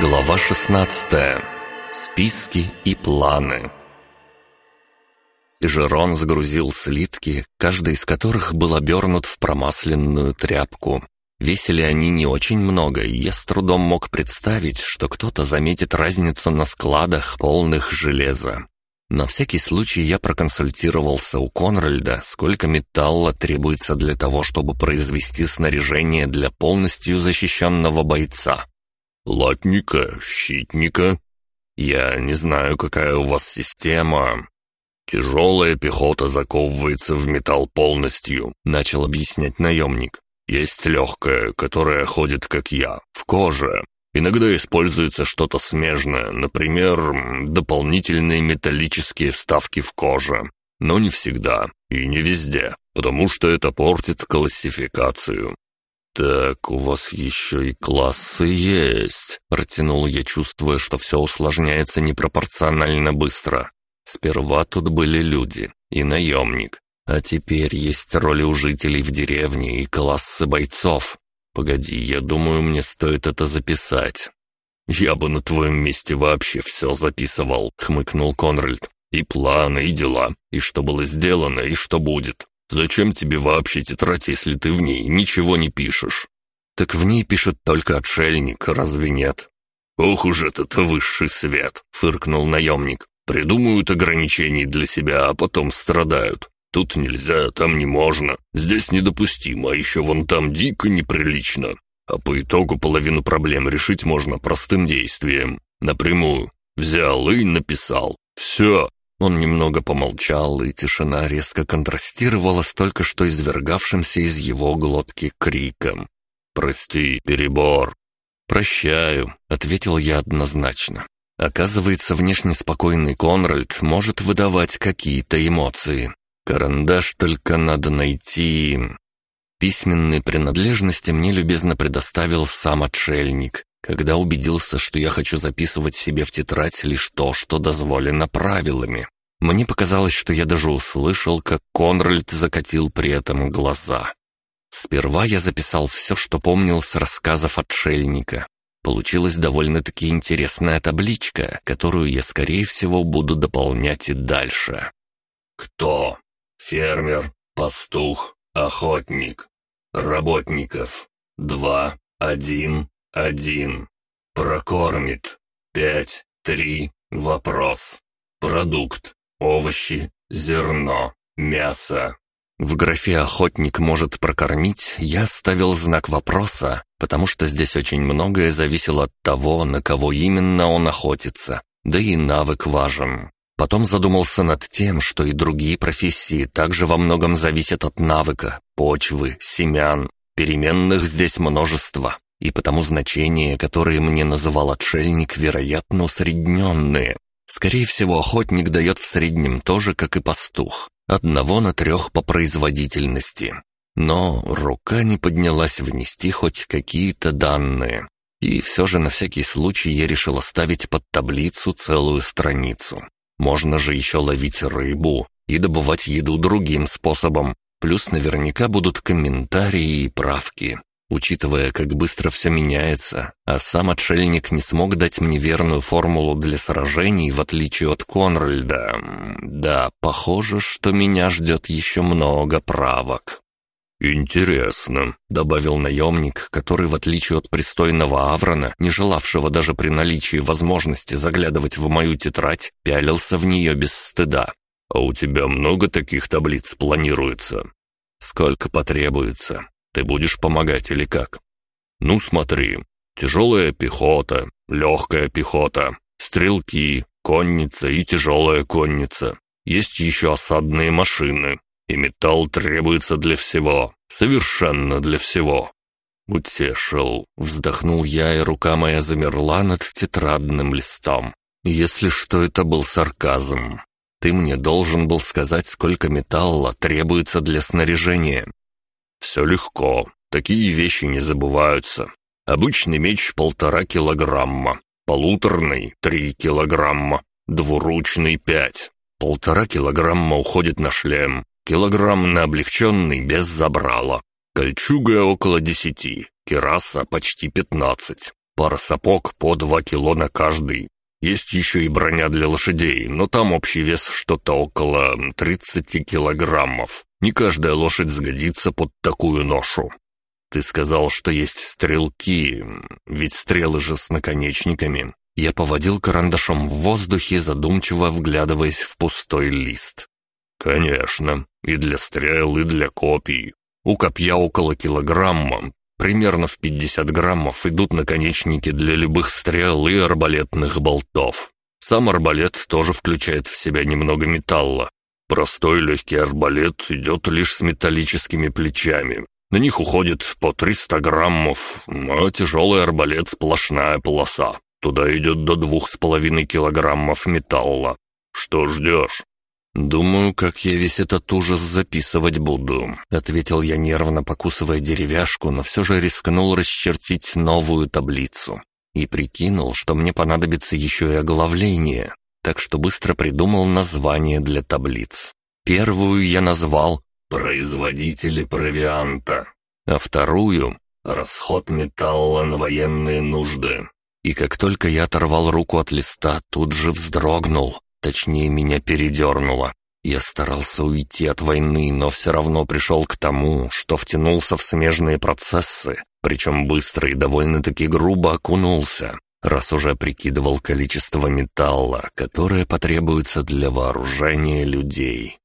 Глава 16. Списки и планы. Жерон загрузил слитки, каждый из которых был обернут в промасленную тряпку. Весили они не очень много, и я с трудом мог представить, что кто-то заметит разницу на складах, полных железа. На всякий случай я проконсультировался у Конральда, сколько металла требуется для того, чтобы произвести снаряжение для полностью защищенного бойца. «Латника, щитника?» «Я не знаю, какая у вас система». «Тяжелая пехота заковывается в металл полностью», — начал объяснять наемник. «Есть легкая, которая ходит, как я, в коже. Иногда используется что-то смежное, например, дополнительные металлические вставки в коже. Но не всегда и не везде, потому что это портит классификацию. «Так, у вас еще и классы есть», — протянул я, чувствуя, что все усложняется непропорционально быстро. Сперва тут были люди и наемник, а теперь есть роли у жителей в деревне и классы бойцов. «Погоди, я думаю, мне стоит это записать». «Я бы на твоем месте вообще все записывал», — хмыкнул Конральд. «И планы, и дела, и что было сделано, и что будет. Зачем тебе вообще тетрадь, если ты в ней ничего не пишешь?» «Так в ней пишет только отшельник, разве нет?» «Ох уж этот высший свет!» — фыркнул наемник. «Придумают ограничений для себя, а потом страдают. Тут нельзя, там не можно, здесь недопустимо, а еще вон там дико неприлично. А по итогу половину проблем решить можно простым действием. Напрямую. Взял и написал. Все. Он немного помолчал, и тишина резко контрастировала с только что извергавшимся из его глотки криком. «Прости, перебор». «Прощаю», — ответил я однозначно. Оказывается, внешне спокойный Конральд может выдавать какие-то эмоции. Карандаш только надо найти. Письменные принадлежности мне любезно предоставил сам отшельник, когда убедился, что я хочу записывать себе в тетрадь лишь то, что дозволено правилами. Мне показалось, что я даже услышал, как Конральд закатил при этом глаза. Сперва я записал все, что помнил с рассказов отшельника. Получилась довольно-таки интересная табличка, которую я, скорее всего, буду дополнять и дальше. «Кто?» Фермер, пастух, охотник. Работников. Два, один, один. Прокормит. Пять, три, вопрос. Продукт. Овощи, зерно, мясо. В графе «Охотник может прокормить» я ставил знак вопроса, потому что здесь очень многое зависело от того, на кого именно он охотится, да и навык важен. Потом задумался над тем, что и другие профессии также во многом зависят от навыка, почвы, семян. Переменных здесь множество, и потому значения, которые мне называл отшельник, вероятно, усредненные. Скорее всего, охотник дает в среднем то же, как и пастух. Одного на трех по производительности. Но рука не поднялась внести хоть какие-то данные. И все же на всякий случай я решил оставить под таблицу целую страницу. Можно же еще ловить рыбу и добывать еду другим способом. Плюс наверняка будут комментарии и правки. Учитывая, как быстро все меняется, а сам отшельник не смог дать мне верную формулу для сражений, в отличие от Конральда. Да, похоже, что меня ждет еще много правок. «Интересно», — добавил наемник, который, в отличие от пристойного Аврона, не желавшего даже при наличии возможности заглядывать в мою тетрадь, пялился в нее без стыда. «А у тебя много таких таблиц планируется?» «Сколько потребуется. Ты будешь помогать или как?» «Ну смотри, тяжелая пехота, легкая пехота, стрелки, конница и тяжелая конница. Есть еще осадные машины, и металл требуется для всего, совершенно для всего». «Утешил», — вздохнул я, и рука моя замерла над тетрадным листом. «Если что, это был сарказм. Ты мне должен был сказать, сколько металла требуется для снаряжения». «Все легко. Такие вещи не забываются. Обычный меч — полтора килограмма, полуторный — три килограмма, двуручный — пять. Полтора килограмма уходит на шлем, Килограмм на облегченный без забрала. Кольчуга около десяти, кераса почти пятнадцать. Пара сапог по два кило на каждый. Есть еще и броня для лошадей, но там общий вес что-то около 30 килограммов. Не каждая лошадь сгодится под такую ношу. Ты сказал, что есть стрелки, ведь стрелы же с наконечниками. Я поводил карандашом в воздухе, задумчиво вглядываясь в пустой лист. «Конечно, и для стрел, и для копий. У копья около килограмма, примерно в 50 граммов идут наконечники для любых стрел и арбалетных болтов. Сам арбалет тоже включает в себя немного металла. Простой легкий арбалет идет лишь с металлическими плечами. На них уходит по 300 граммов, а тяжелый арбалет сплошная полоса. Туда идет до двух с половиной килограммов металла. Что ждешь?» «Думаю, как я весь этот ужас записывать буду», — ответил я нервно, покусывая деревяшку, но все же рискнул расчертить новую таблицу. И прикинул, что мне понадобится еще и оглавление, так что быстро придумал название для таблиц. Первую я назвал «Производители провианта», а вторую «Расход металла на военные нужды». И как только я оторвал руку от листа, тут же вздрогнул. Точнее, меня передернуло. Я старался уйти от войны, но все равно пришел к тому, что втянулся в смежные процессы, причем быстро и довольно-таки грубо окунулся, раз уже прикидывал количество металла, которое потребуется для вооружения людей.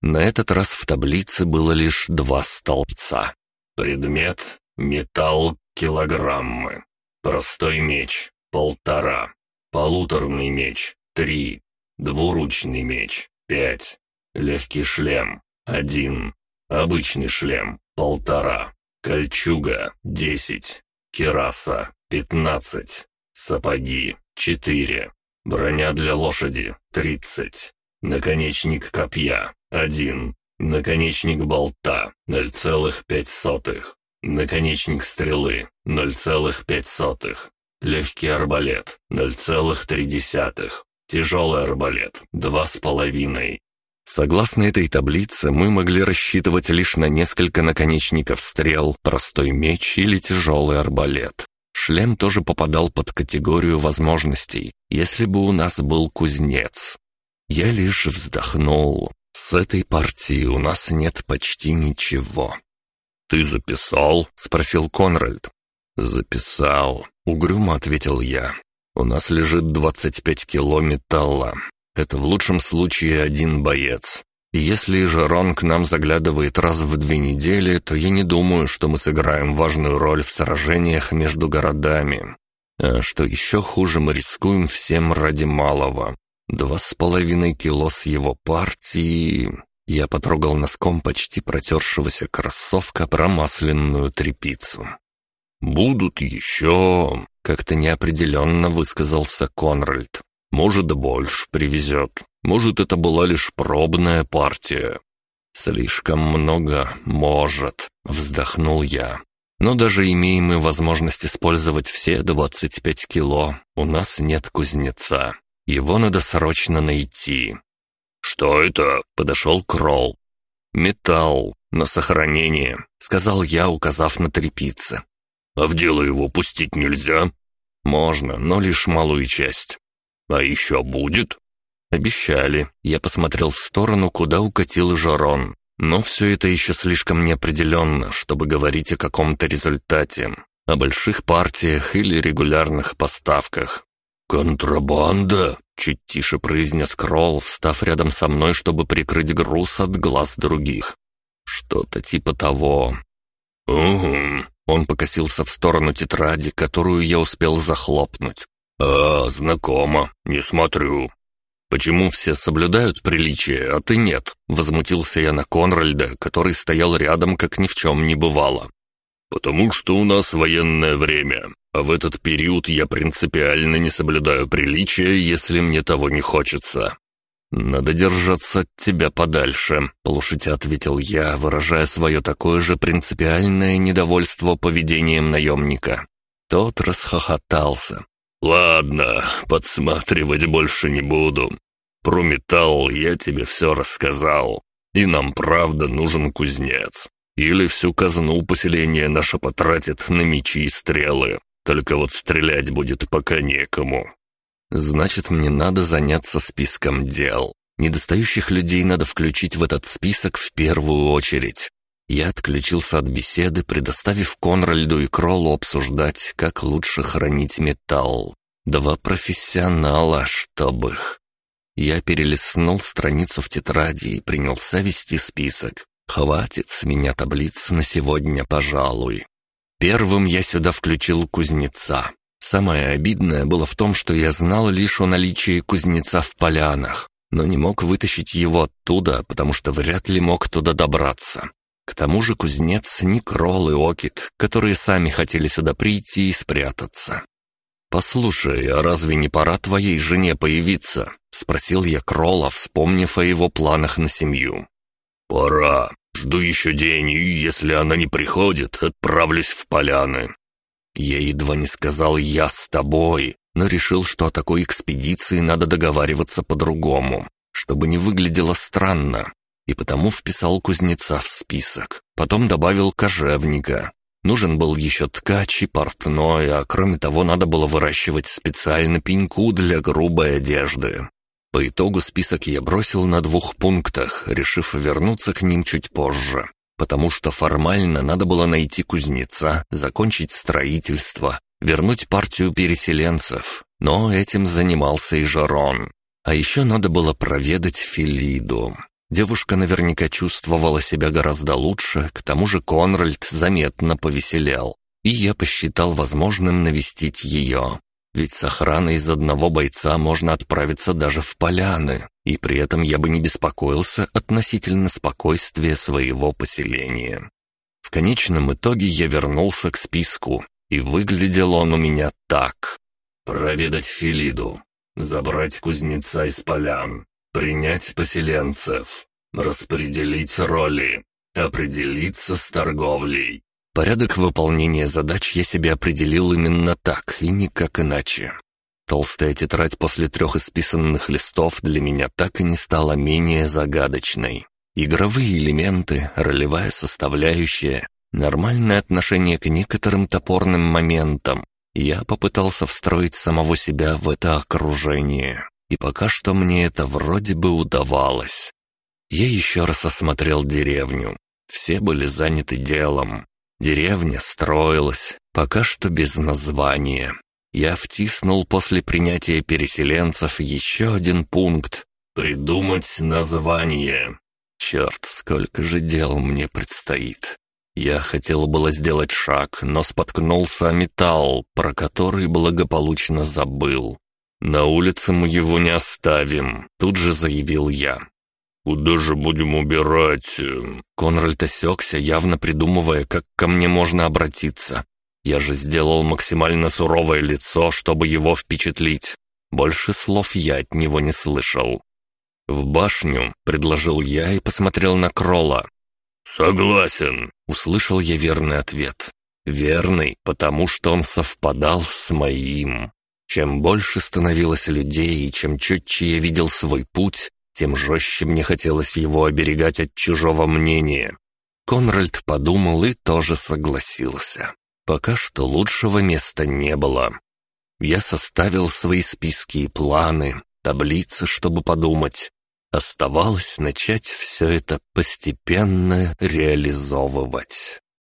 На этот раз в таблице было лишь два столбца. Предмет — металл килограммы. Простой меч — полтора. Полуторный меч — три. Двуручный меч — пять. Легкий шлем — один. Обычный шлем — полтора. Кольчуга — десять. Кераса — пятнадцать. Сапоги — четыре. Броня для лошади — тридцать. Наконечник копья — один. Наконечник болта — ноль целых пять сотых. Наконечник стрелы — 0,5. Легкий арбалет — 0,3. Тяжелый арбалет — 2,5. Согласно этой таблице, мы могли рассчитывать лишь на несколько наконечников стрел, простой меч или тяжелый арбалет. Шлем тоже попадал под категорию возможностей, если бы у нас был кузнец. Я лишь вздохнул. С этой партии у нас нет почти ничего. «Ты записал?» — спросил Конральд. «Записал», — угрюмо ответил я. «У нас лежит 25 кило металла. Это в лучшем случае один боец. И если Жерон к нам заглядывает раз в две недели, то я не думаю, что мы сыграем важную роль в сражениях между городами. А что еще хуже, мы рискуем всем ради малого. Два с половиной кило с его партии... Я потрогал носком почти протершегося кроссовка промасленную трепицу. «Будут еще...» — как-то неопределенно высказался Конральд. «Может, больше привезет. Может, это была лишь пробная партия». «Слишком много может», — вздохнул я. «Но даже имея мы возможность использовать все 25 кило, у нас нет кузнеца. Его надо срочно найти. «Что это?» — подошел Кролл. «Металл. На сохранение», — сказал я, указав на трепицы. «А в дело его пустить нельзя?» «Можно, но лишь малую часть». «А еще будет?» «Обещали». Я посмотрел в сторону, куда укатил Жарон. Но все это еще слишком неопределенно, чтобы говорить о каком-то результате, о больших партиях или регулярных поставках. «Контрабанда!» — чуть тише произнес Кролл, встав рядом со мной, чтобы прикрыть груз от глаз других. «Что-то типа того». «Угу». Он покосился в сторону тетради, которую я успел захлопнуть. «А, знакомо. Не смотрю». «Почему все соблюдают приличие, а ты нет?» Возмутился я на Конральда, который стоял рядом, как ни в чем не бывало. «Потому что у нас военное время, а в этот период я принципиально не соблюдаю приличия, если мне того не хочется». «Надо держаться от тебя подальше», — полушите ответил я, выражая свое такое же принципиальное недовольство поведением наемника. Тот расхохотался. «Ладно, подсматривать больше не буду. Про металл я тебе все рассказал, и нам правда нужен кузнец. Или всю казну поселения наше потратит на мечи и стрелы. только вот стрелять будет пока некому». «Значит, мне надо заняться списком дел. Недостающих людей надо включить в этот список в первую очередь. Я отключился от беседы, предоставив Конральду и Кроллу обсуждать, как лучше хранить металл. Два профессионала, чтоб их. Я перелистнул страницу в тетради и принялся вести список. Хватит с меня таблиц на сегодня, пожалуй. Первым я сюда включил кузнеца. Самое обидное было в том, что я знал лишь о наличии кузнеца в полянах, но не мог вытащить его оттуда, потому что вряд ли мог туда добраться. К тому же кузнец не Кролл и Окит, которые сами хотели сюда прийти и спрятаться. «Послушай, а разве не пора твоей жене появиться?» — спросил я Кролла, вспомнив о его планах на семью. «Пора. Жду еще день, и если она не приходит, отправлюсь в поляны». Я едва не сказал «я с тобой», но решил, что о такой экспедиции надо договариваться по-другому, чтобы не выглядело странно и потому вписал кузнеца в список. Потом добавил кожевника. Нужен был еще ткач и портной, а кроме того надо было выращивать специально пеньку для грубой одежды. По итогу список я бросил на двух пунктах, решив вернуться к ним чуть позже. Потому что формально надо было найти кузнеца, закончить строительство, вернуть партию переселенцев. Но этим занимался и Жарон. А еще надо было проведать Филиду. Девушка наверняка чувствовала себя гораздо лучше, к тому же Конральд заметно повеселял, и я посчитал возможным навестить ее. Ведь с охраной из одного бойца можно отправиться даже в поляны, и при этом я бы не беспокоился относительно спокойствия своего поселения. В конечном итоге я вернулся к списку, и выглядел он у меня так. «Проведать Филиду, забрать кузнеца из полян, Принять поселенцев. Распределить роли. Определиться с торговлей. Порядок выполнения задач я себе определил именно так и никак иначе. Толстая тетрадь после трех исписанных листов для меня так и не стала менее загадочной. Игровые элементы, ролевая составляющая, нормальное отношение к некоторым топорным моментам. Я попытался встроить самого себя в это окружение и пока что мне это вроде бы удавалось. Я еще раз осмотрел деревню. Все были заняты делом. Деревня строилась, пока что без названия. Я втиснул после принятия переселенцев еще один пункт — придумать название. Черт, сколько же дел мне предстоит. Я хотел было сделать шаг, но споткнулся о металл, про который благополучно забыл. «На улице мы его не оставим», — тут же заявил я. «Куда же будем убирать?» Конральд осекся, явно придумывая, как ко мне можно обратиться. Я же сделал максимально суровое лицо, чтобы его впечатлить. Больше слов я от него не слышал. «В башню», — предложил я и посмотрел на Кролла. «Согласен», — услышал я верный ответ. Верный, потому что он совпадал с моим. Чем больше становилось людей и чем четче я видел свой путь, тем жестче мне хотелось его оберегать от чужого мнения. Конральд подумал и тоже согласился. Пока что лучшего места не было. Я составил свои списки и планы, таблицы, чтобы подумать. Оставалось начать все это постепенно реализовывать.